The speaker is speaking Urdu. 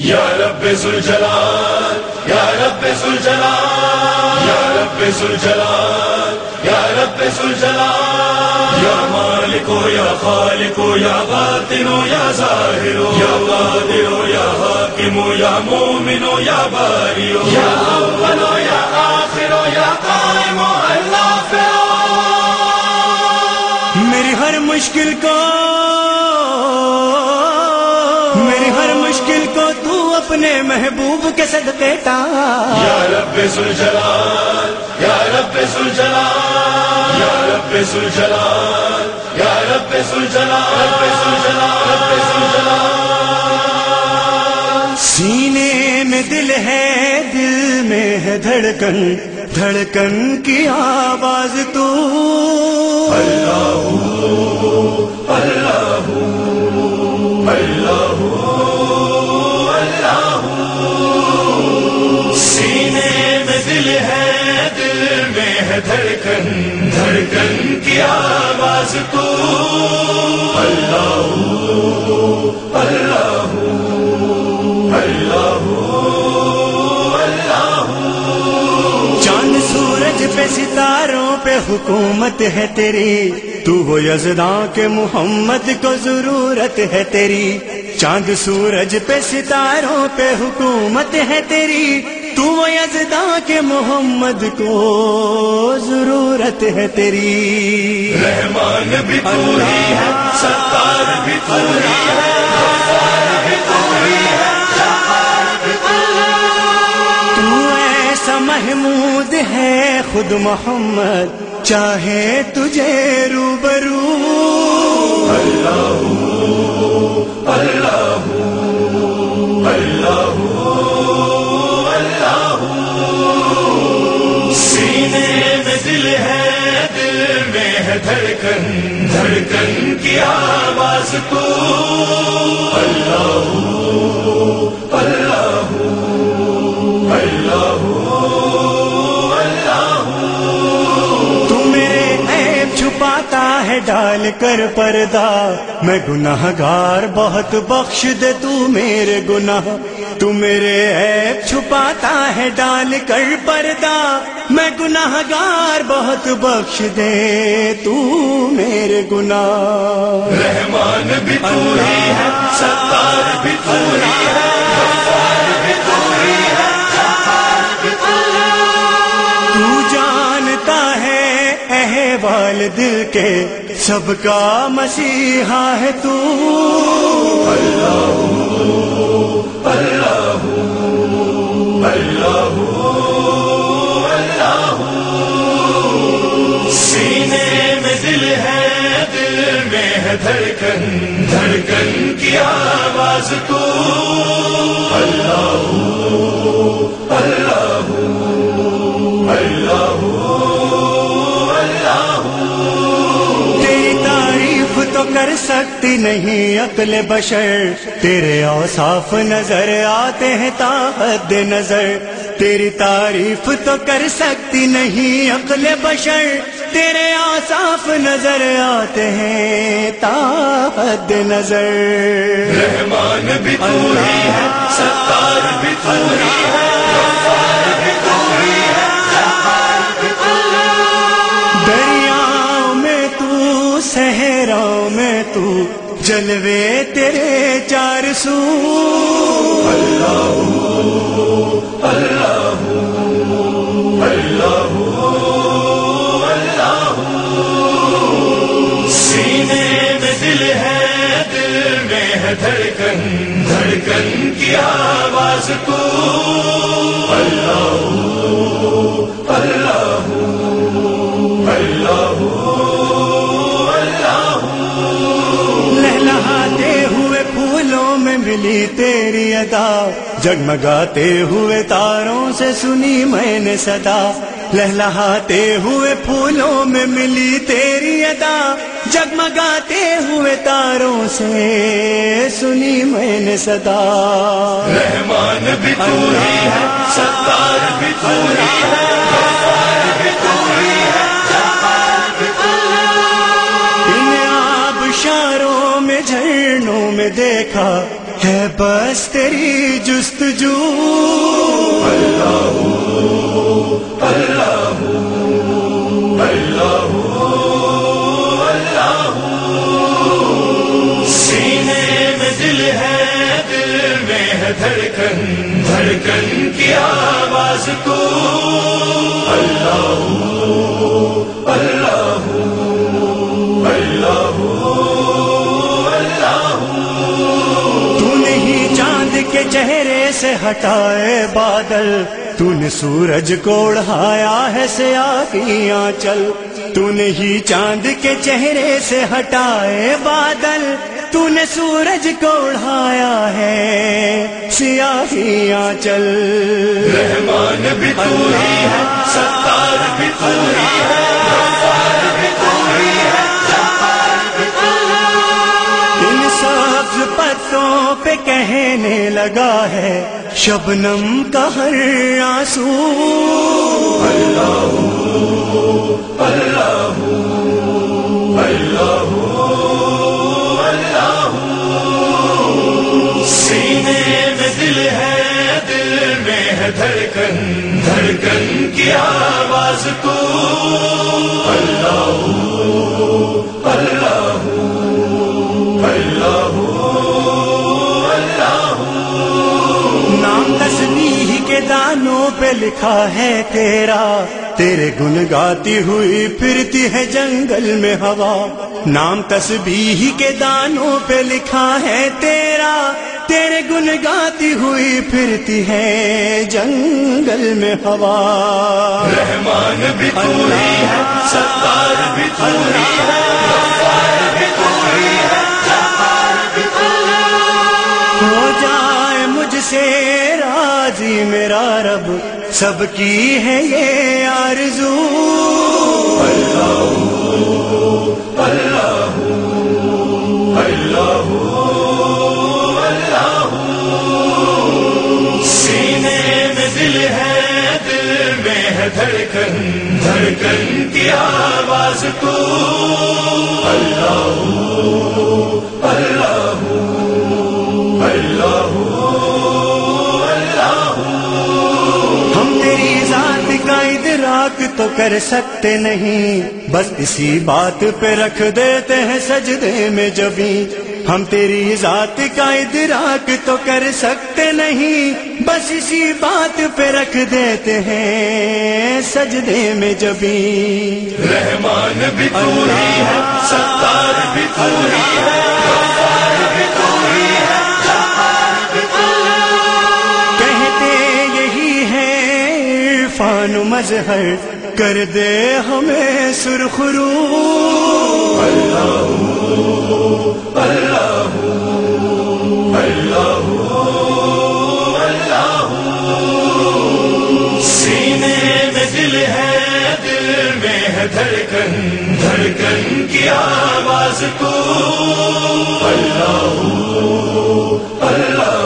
یا رب زلجلال یا رب زلجلال یا رب زلجلال یا رب زلجلال یا مالک یا خالق یا باطن یا ظاہر یا قادر یا حاکم یا مومن یا باری یا اول یا آخر یا قائم اللہ فرا میری ہر مشکل کو محبوب کے صدقے ٹال یا رب یا رب یا رب یا رب رب رب سینے میں دل ہے دل میں ہے دھڑکن۔ دھڑکن کی آواز تو۔ اللہ اللہ اللہ دل میں ہے دھڑکن دھڑکن کی آواز تو۔ اللہ اللہ اللہ اللہ چاند سورج پہ ستاروں پہ حکومت ہے تیری۔ تو وہ یزداں کے محمد کو ضرورت ہے تیری۔ چاند سورج پہ ستاروں پہ حکومت ہے تیری۔ تو یزداں کے محمد کو ضرورت ہے تیری۔ رحمان بھی تو ہی ہے ستار بھی تو ہی ہے محمود ہے خود محمد چاہے تجھے روبرو۔ اللہ اللہ اللہ دھڑکن کی آواز کو اللہ اللہ اللہ اللہ تو۔ میرے عیب چھپاتا ہے ڈال کر پردہ۔ میں گناہ گار بہت بخش دے تو میرے گناہ۔ تو میرے عیب چھپاتا ہے ڈال کر پردہ۔ میں گناہ گار بہت بخش دے تو میرے گناہ۔ رحمان بھی تو ہی ہے ستار بھی تو ہی ہے دل کے سب کا مسیحا ہے تو۔ اللہ اللہ اللہ اللہ سینے میں دل ہے دل میں ہے دھڑکن دھڑکن کی آواز تو اللہ اللہ کر سکتی نہیں عقل بشر۔ تیرے اوصاف نظر آتے ہیں تا حد نظر۔ تیری تعریف تو کر سکتی نہیں عقل بشر۔ تیرے اوصاف نظر آتے ہیں تا حد نظر۔ رحمان بھی تو ہی ہے، ستار بھی تو ہی ہے۔ جلوے تیرے چار سو۔ اللہ اللہ اللہ اللہ سینے میں دل ہے، دل میں ہے دھڑکن۔ دھڑکن کی آواز کو۔ اللہ ادا جگمگاتے ہوئے تاروں سے سنی میں نے صدا۔ لہلہاتے ہوئے پھولوں میں ملی تیری ادا۔ جگمگاتے ہوئے تاروں سے سنی میں نے صدا۔ رحمان بھی تو ہی ہے ستار بھی تو ہی ہے شاروں میں جھرنوں میں دیکھا۔ بس تیری جستجو۔ اللہ اللہ اللہ سے ہٹائے بادل۔ تو نے سورج کو اڑھایا ہے سیاہیاں چل۔ تو نے ہی چاند کے چہرے سے ہٹائے بادل۔ تو نے سورج کو اڑھایا ہے سیاہیاں چل۔ رحمان بھی تو ہی ہے، ستار بھی تو ہی ہے۔ لگا ہے شبنم کا ہر آنسو۔ اللہ اللہ اللہ اللہ سینے میں دل ہے، دل میں ہے دھڑکن۔ دھڑکن کی آواز کو اللہ اللہ تسبیح کے دانوں پہ لکھا ہے تیرا۔ تیرے گن گاتی ہوئی پھرتی ہے جنگل میں ہوا۔ نام تسبیح کے دانوں پہ لکھا ہے تیرا۔ تیرے گن گاتی ہوئی پھرتی ہے جنگل میں ہوا۔ رحمان بھی تو ہی ہے ستار بھی تو ہی ہے۔ ہو جائے مجھ سے راضی میرا رب، سب کی ہے یہ آرزو۔ اللہ اللہ اللہ اللہ سینے میں دل ہے، دل میں ہے دھڑکن دھڑکن کی آواز کو۔ کا ادراک تو کر سکتے نہیں۔ بس اسی بات پہ رکھ دیتے ہیں سجدے میں جبھی ہم تیری ذات کا ادراک تو کر سکتے نہیں۔ بس اسی بات پہ رکھ دیتے ہیں سجدے میں جبھی رحمان بھی تو ہی ہے، ستار بھی تو ہی ہے۔ مظہر کر دے ہمیں سرخرو۔ اللہ اللہ اللہ اللہ سینے میں دل ہے، دل میں ہے دھڑکن۔ دھڑکن کی آواز کو۔ اللہ